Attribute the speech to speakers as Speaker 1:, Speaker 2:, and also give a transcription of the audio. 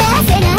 Speaker 1: dancing.